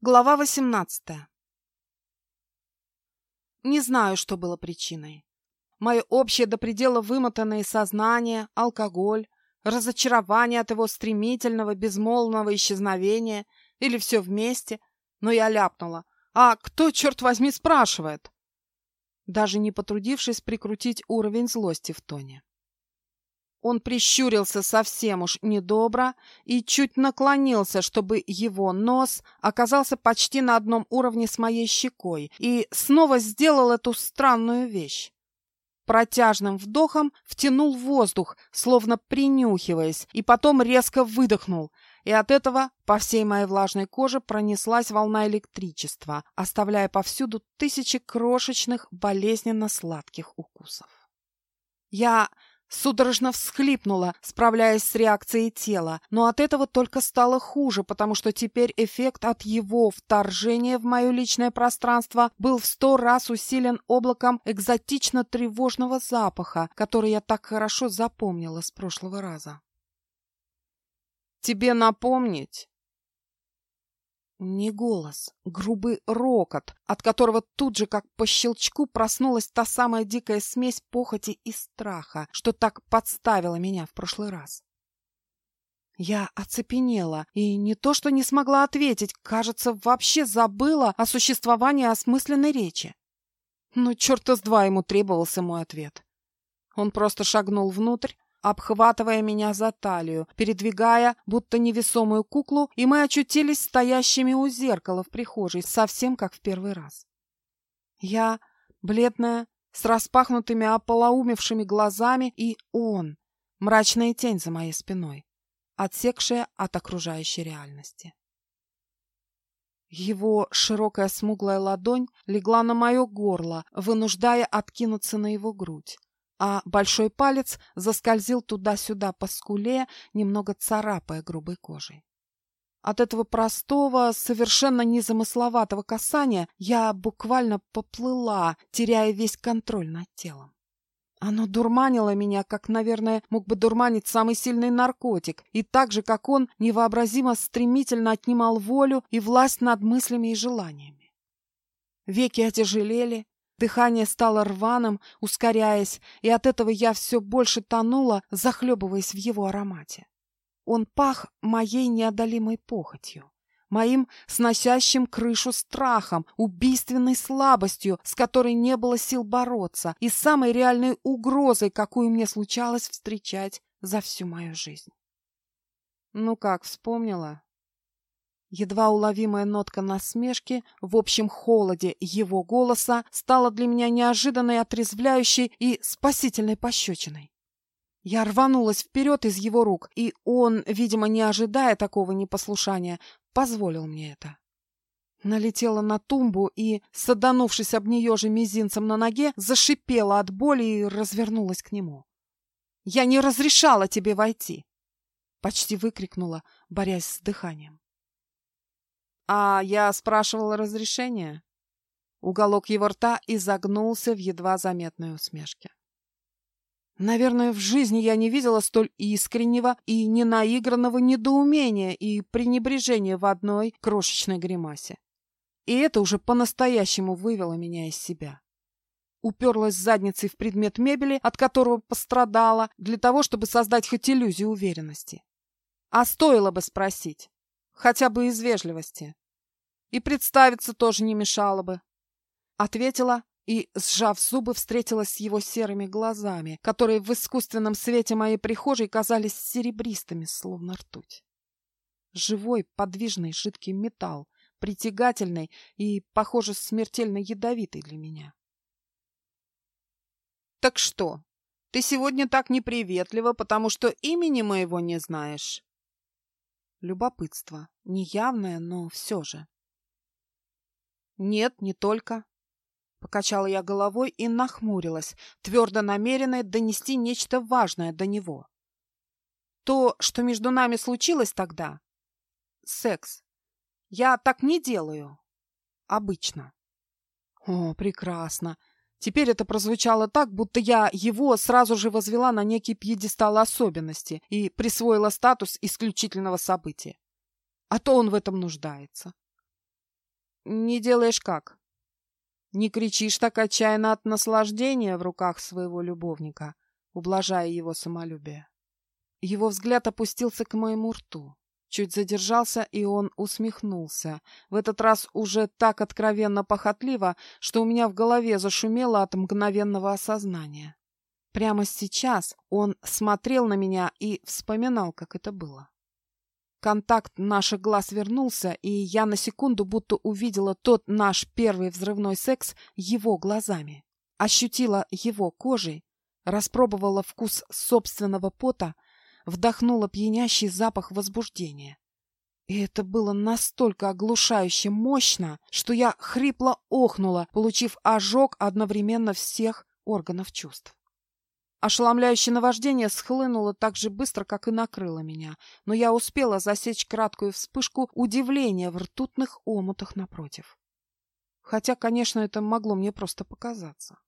Глава 18. Не знаю, что было причиной. Мое общее до предела вымотанное сознание, алкоголь, разочарование от его стремительного, безмолвного исчезновения или все вместе, но я ляпнула. А кто, черт возьми, спрашивает? Даже не потрудившись прикрутить уровень злости в тоне. Он прищурился совсем уж недобро и чуть наклонился, чтобы его нос оказался почти на одном уровне с моей щекой, и снова сделал эту странную вещь. Протяжным вдохом втянул воздух, словно принюхиваясь, и потом резко выдохнул, и от этого по всей моей влажной коже пронеслась волна электричества, оставляя повсюду тысячи крошечных, болезненно сладких укусов. Я Судорожно всхлипнула, справляясь с реакцией тела, но от этого только стало хуже, потому что теперь эффект от его вторжения в мое личное пространство был в сто раз усилен облаком экзотично-тревожного запаха, который я так хорошо запомнила с прошлого раза. «Тебе напомнить?» Не голос, грубый рокот, от которого тут же, как по щелчку, проснулась та самая дикая смесь похоти и страха, что так подставила меня в прошлый раз. Я оцепенела и не то что не смогла ответить, кажется, вообще забыла о существовании осмысленной речи. Ну, черта с два ему требовался мой ответ. Он просто шагнул внутрь, обхватывая меня за талию, передвигая, будто невесомую куклу, и мы очутились стоящими у зеркала в прихожей, совсем как в первый раз. Я, бледная, с распахнутыми ополоумевшими глазами, и он, мрачная тень за моей спиной, отсекшая от окружающей реальности. Его широкая смуглая ладонь легла на мое горло, вынуждая откинуться на его грудь а большой палец заскользил туда-сюда по скуле, немного царапая грубой кожей. От этого простого, совершенно незамысловатого касания я буквально поплыла, теряя весь контроль над телом. Оно дурманило меня, как, наверное, мог бы дурманить самый сильный наркотик, и так же, как он, невообразимо стремительно отнимал волю и власть над мыслями и желаниями. Веки отяжелели, Дыхание стало рваным, ускоряясь, и от этого я все больше тонула, захлебываясь в его аромате. Он пах моей неодолимой похотью, моим сносящим крышу страхом, убийственной слабостью, с которой не было сил бороться, и самой реальной угрозой, какую мне случалось встречать за всю мою жизнь. «Ну как, вспомнила?» Едва уловимая нотка насмешки в общем холоде его голоса стала для меня неожиданной, отрезвляющей и спасительной пощечиной. Я рванулась вперед из его рук, и он, видимо, не ожидая такого непослушания, позволил мне это. Налетела на тумбу и, саданувшись об нее же мизинцем на ноге, зашипела от боли и развернулась к нему. «Я не разрешала тебе войти!» Почти выкрикнула, борясь с дыханием. «А я спрашивала разрешения?» Уголок его рта изогнулся в едва заметной усмешке. Наверное, в жизни я не видела столь искреннего и ненаигранного недоумения и пренебрежения в одной крошечной гримасе. И это уже по-настоящему вывело меня из себя. Уперлась задницей в предмет мебели, от которого пострадала, для того, чтобы создать хоть иллюзию уверенности. А стоило бы спросить, хотя бы из вежливости. И представиться тоже не мешало бы. Ответила и, сжав зубы, встретилась с его серыми глазами, которые в искусственном свете моей прихожей казались серебристыми, словно ртуть. Живой, подвижный, жидкий металл, притягательный и, похоже, смертельно ядовитый для меня. «Так что, ты сегодня так неприветлива, потому что имени моего не знаешь?» Любопытство. Неявное, но все же. «Нет, не только». Покачала я головой и нахмурилась, твердо намеренная донести нечто важное до него. То, что между нами случилось тогда — секс. Я так не делаю. Обычно. О, прекрасно. Теперь это прозвучало так, будто я его сразу же возвела на некий пьедестал особенности и присвоила статус исключительного события. А то он в этом нуждается. Не делаешь как? Не кричишь так отчаянно от наслаждения в руках своего любовника, ублажая его самолюбие. Его взгляд опустился к моему рту. Чуть задержался, и он усмехнулся. В этот раз уже так откровенно похотливо, что у меня в голове зашумело от мгновенного осознания. Прямо сейчас он смотрел на меня и вспоминал, как это было. Контакт наших глаз вернулся, и я на секунду будто увидела тот наш первый взрывной секс его глазами. Ощутила его кожей, распробовала вкус собственного пота, вдохнула пьянящий запах возбуждения. И это было настолько оглушающе мощно, что я хрипло охнула, получив ожог одновременно всех органов чувств. Ошеломляющее наваждение схлынуло так же быстро, как и накрыло меня, но я успела засечь краткую вспышку удивления в ртутных омутах напротив. Хотя, конечно, это могло мне просто показаться.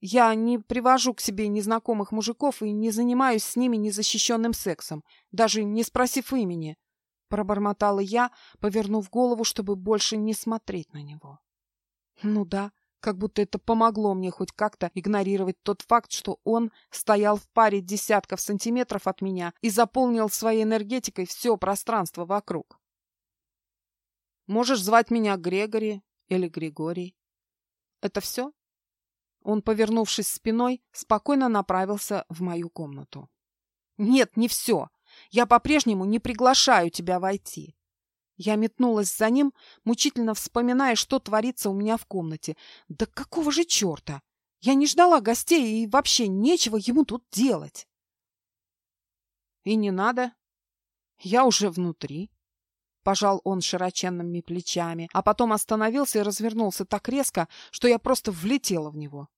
Я не привожу к себе незнакомых мужиков и не занимаюсь с ними незащищенным сексом, даже не спросив имени, — пробормотала я, повернув голову, чтобы больше не смотреть на него. Ну да, как будто это помогло мне хоть как-то игнорировать тот факт, что он стоял в паре десятков сантиметров от меня и заполнил своей энергетикой все пространство вокруг. Можешь звать меня Грегори или Григорий. Это все? Он, повернувшись спиной, спокойно направился в мою комнату. Нет, не все. Я по-прежнему не приглашаю тебя войти. Я метнулась за ним, мучительно вспоминая, что творится у меня в комнате. Да какого же черта? Я не ждала гостей, и вообще нечего ему тут делать. И не надо. Я уже внутри. Пожал он широченными плечами, а потом остановился и развернулся так резко, что я просто влетела в него.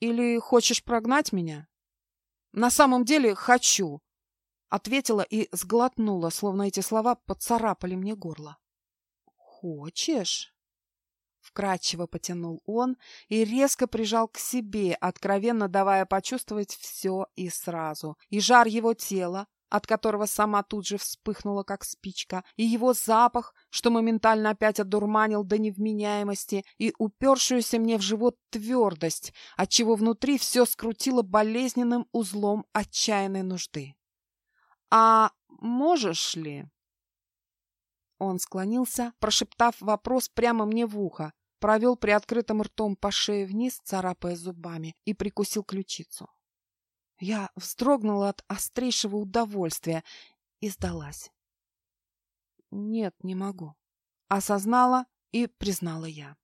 Или хочешь прогнать меня? На самом деле хочу, Ответила и сглотнула, словно эти слова поцарапали мне горло. «Хочешь?» Вкрадчиво потянул он и резко прижал к себе, откровенно давая почувствовать все и сразу. И жар его тела, от которого сама тут же вспыхнула, как спичка, и его запах, что моментально опять одурманил до невменяемости, и упершуюся мне в живот твердость, отчего внутри все скрутило болезненным узлом отчаянной нужды. «А можешь ли?» Он склонился, прошептав вопрос прямо мне в ухо, провел приоткрытым ртом по шее вниз, царапая зубами, и прикусил ключицу. Я вздрогнула от острейшего удовольствия и сдалась. «Нет, не могу», — осознала и признала я.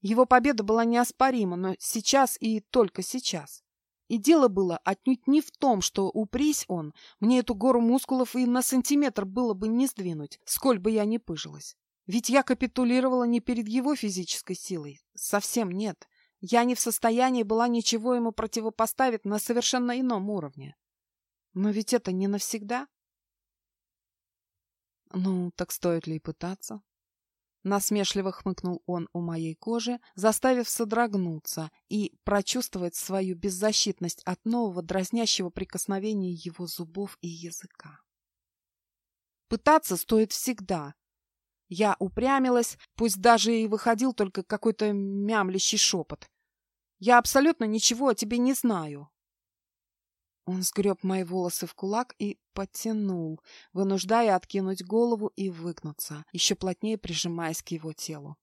Его победа была неоспорима, но сейчас и только сейчас. И дело было отнюдь не в том, что упрись он, мне эту гору мускулов и на сантиметр было бы не сдвинуть, сколь бы я ни пыжилась. Ведь я капитулировала не перед его физической силой. Совсем нет. Я не в состоянии была ничего ему противопоставить на совершенно ином уровне. Но ведь это не навсегда. Ну, так стоит ли пытаться? Насмешливо хмыкнул он у моей кожи, заставив содрогнуться и прочувствовать свою беззащитность от нового дразнящего прикосновения его зубов и языка. Пытаться стоит всегда. Я упрямилась, пусть даже и выходил только какой-то мямлящий шепот. Я абсолютно ничего о тебе не знаю. Он сгреб мои волосы в кулак и потянул, вынуждая откинуть голову и выгнуться, еще плотнее прижимаясь к его телу.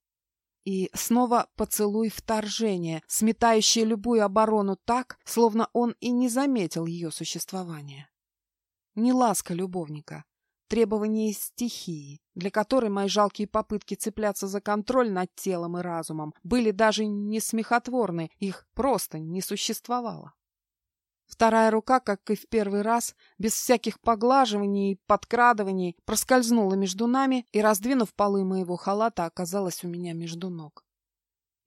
И снова поцелуй вторжения, сметающий любую оборону так, словно он и не заметил ее существования. Не ласка любовника, требование стихии, для которой мои жалкие попытки цепляться за контроль над телом и разумом были даже не смехотворны, их просто не существовало. Вторая рука, как и в первый раз, без всяких поглаживаний и подкрадываний, проскользнула между нами и, раздвинув полы моего халата, оказалась у меня между ног.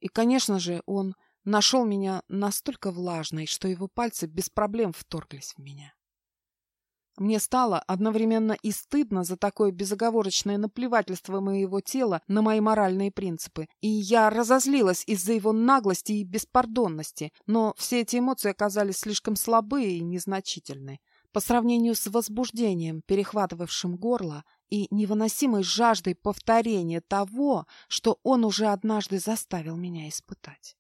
И, конечно же, он нашел меня настолько влажной, что его пальцы без проблем вторглись в меня. Мне стало одновременно и стыдно за такое безоговорочное наплевательство моего тела на мои моральные принципы, и я разозлилась из-за его наглости и беспардонности, но все эти эмоции оказались слишком слабые и незначительны. По сравнению с возбуждением, перехватывавшим горло и невыносимой жаждой повторения того, что он уже однажды заставил меня испытать.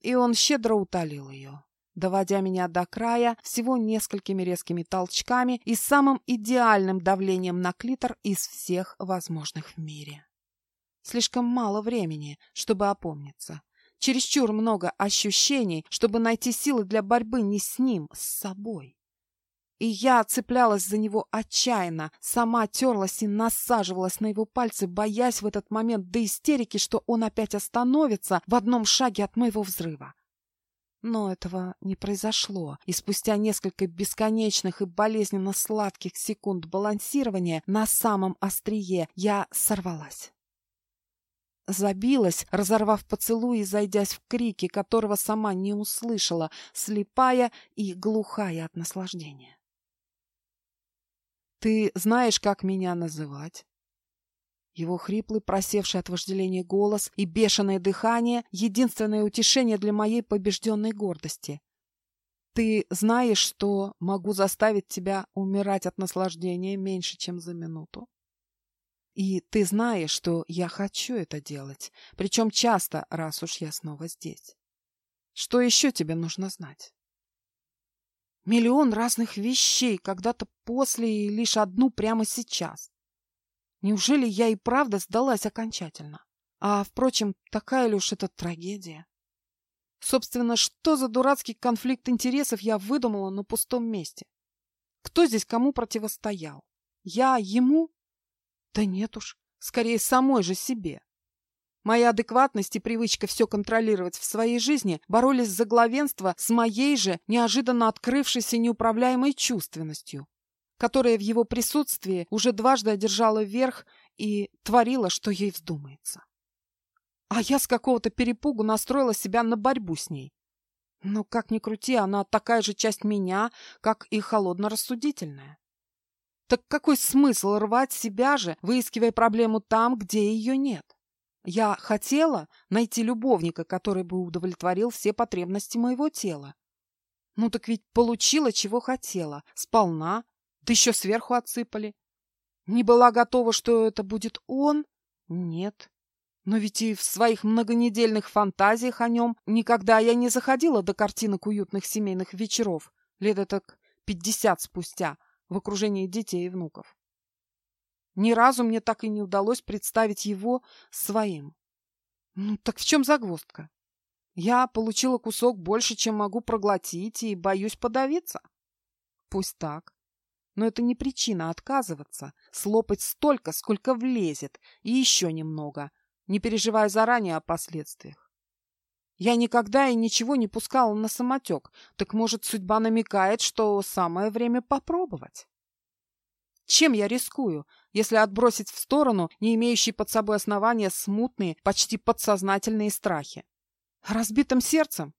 И он щедро утолил ее, доводя меня до края всего несколькими резкими толчками и самым идеальным давлением на клитор из всех возможных в мире. Слишком мало времени, чтобы опомниться. Чересчур много ощущений, чтобы найти силы для борьбы не с ним, с собой. И я цеплялась за него отчаянно, сама терлась и насаживалась на его пальцы, боясь в этот момент до истерики, что он опять остановится в одном шаге от моего взрыва. Но этого не произошло, и спустя несколько бесконечных и болезненно сладких секунд балансирования на самом острие я сорвалась. Забилась, разорвав поцелуй и зайдясь в крики, которого сама не услышала, слепая и глухая от наслаждения. «Ты знаешь, как меня называть?» Его хриплый, просевший от вожделения голос и бешеное дыхание — единственное утешение для моей побежденной гордости. Ты знаешь, что могу заставить тебя умирать от наслаждения меньше, чем за минуту? И ты знаешь, что я хочу это делать, причем часто, раз уж я снова здесь. Что еще тебе нужно знать? Миллион разных вещей, когда-то после и лишь одну прямо сейчас. Неужели я и правда сдалась окончательно? А, впрочем, такая ли уж это трагедия? Собственно, что за дурацкий конфликт интересов я выдумала на пустом месте? Кто здесь кому противостоял? Я ему да нет уж, скорее самой же себе. Моя адекватность и привычка все контролировать в своей жизни боролись за главенство с моей же неожиданно открывшейся неуправляемой чувственностью, которая в его присутствии уже дважды одержала верх и творила, что ей вздумается. А я с какого-то перепугу настроила себя на борьбу с ней. Но, как ни крути, она такая же часть меня, как и холодно-рассудительная. Так какой смысл рвать себя же, выискивая проблему там, где ее нет? Я хотела найти любовника, который бы удовлетворил все потребности моего тела. Ну так ведь получила, чего хотела, сполна, да еще сверху отсыпали. Не была готова, что это будет он? Нет. Но ведь и в своих многонедельных фантазиях о нем никогда я не заходила до картинок уютных семейных вечеров, лет так пятьдесят спустя, в окружении детей и внуков. Ни разу мне так и не удалось представить его своим. Ну, так в чем загвоздка? Я получила кусок больше, чем могу проглотить, и боюсь подавиться. Пусть так. Но это не причина отказываться, слопать столько, сколько влезет, и еще немного, не переживая заранее о последствиях. Я никогда и ничего не пускала на самотек, так, может, судьба намекает, что самое время попробовать? Чем я рискую, если отбросить в сторону не имеющие под собой основания смутные, почти подсознательные страхи? Разбитым сердцем?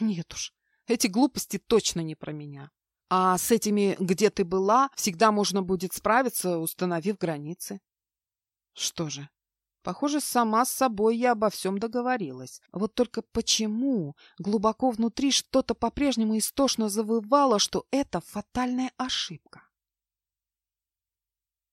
Нет уж, эти глупости точно не про меня. А с этими «где ты была» всегда можно будет справиться, установив границы. Что же, Похоже, сама с собой я обо всем договорилась. Вот только почему глубоко внутри что-то по-прежнему истошно завывало, что это фатальная ошибка?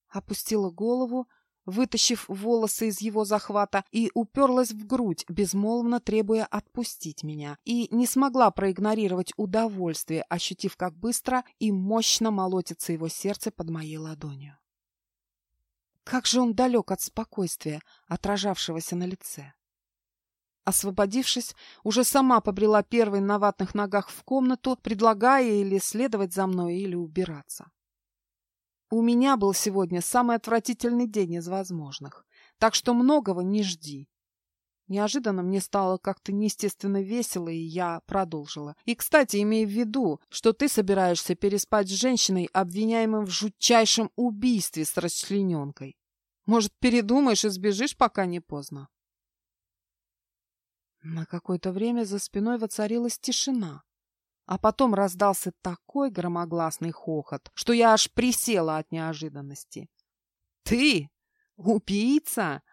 Опустила голову, вытащив волосы из его захвата, и уперлась в грудь, безмолвно требуя отпустить меня, и не смогла проигнорировать удовольствие, ощутив, как быстро и мощно молотится его сердце под моей ладонью. Как же он далек от спокойствия, отражавшегося на лице. Освободившись, уже сама побрела первой на ватных ногах в комнату, предлагая или следовать за мной, или убираться. У меня был сегодня самый отвратительный день из возможных, так что многого не жди. Неожиданно мне стало как-то неестественно весело, и я продолжила. И, кстати, имей в виду, что ты собираешься переспать с женщиной, обвиняемым в жутчайшем убийстве с расчлененкой. Может, передумаешь и сбежишь, пока не поздно?» На какое-то время за спиной воцарилась тишина, а потом раздался такой громогласный хохот, что я аж присела от неожиданности. «Ты? Убийца?»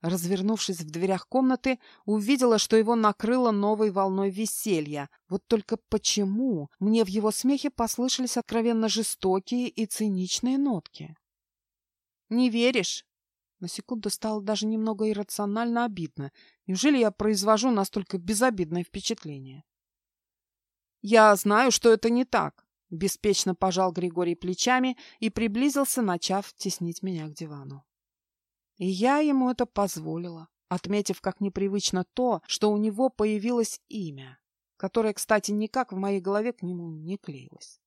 Развернувшись в дверях комнаты, увидела, что его накрыло новой волной веселья. Вот только почему мне в его смехе послышались откровенно жестокие и циничные нотки? Не веришь? На секунду стало даже немного иррационально обидно. Неужели я произвожу настолько безобидное впечатление? Я знаю, что это не так. Беспечно пожал Григорий плечами и приблизился, начав теснить меня к дивану. И я ему это позволила, отметив как непривычно то, что у него появилось имя, которое, кстати, никак в моей голове к нему не клеилось.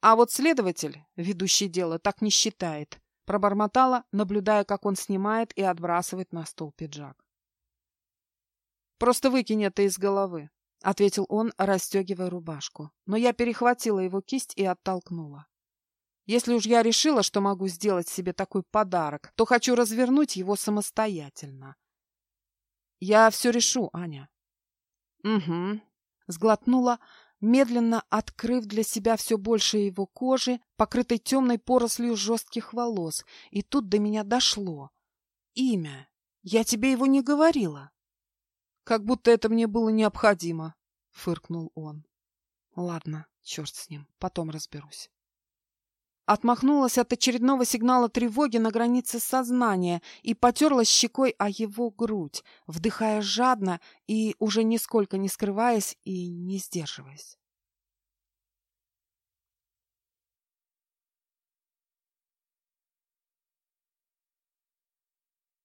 А вот следователь, ведущий дело, так не считает, Пробормотала, наблюдая, как он снимает и отбрасывает на стол пиджак. «Просто выкинь это из головы», — ответил он, расстегивая рубашку. Но я перехватила его кисть и оттолкнула. «Если уж я решила, что могу сделать себе такой подарок, то хочу развернуть его самостоятельно. Я все решу, Аня». «Угу», — сглотнула, медленно открыв для себя все больше его кожи, покрытой темной порослью жестких волос. И тут до меня дошло. Имя. Я тебе его не говорила. Как будто это мне было необходимо, фыркнул он. Ладно, черт с ним, потом разберусь. Отмахнулась от очередного сигнала тревоги на границе сознания и потерлась щекой о его грудь, вдыхая жадно и уже нисколько не скрываясь и не сдерживаясь.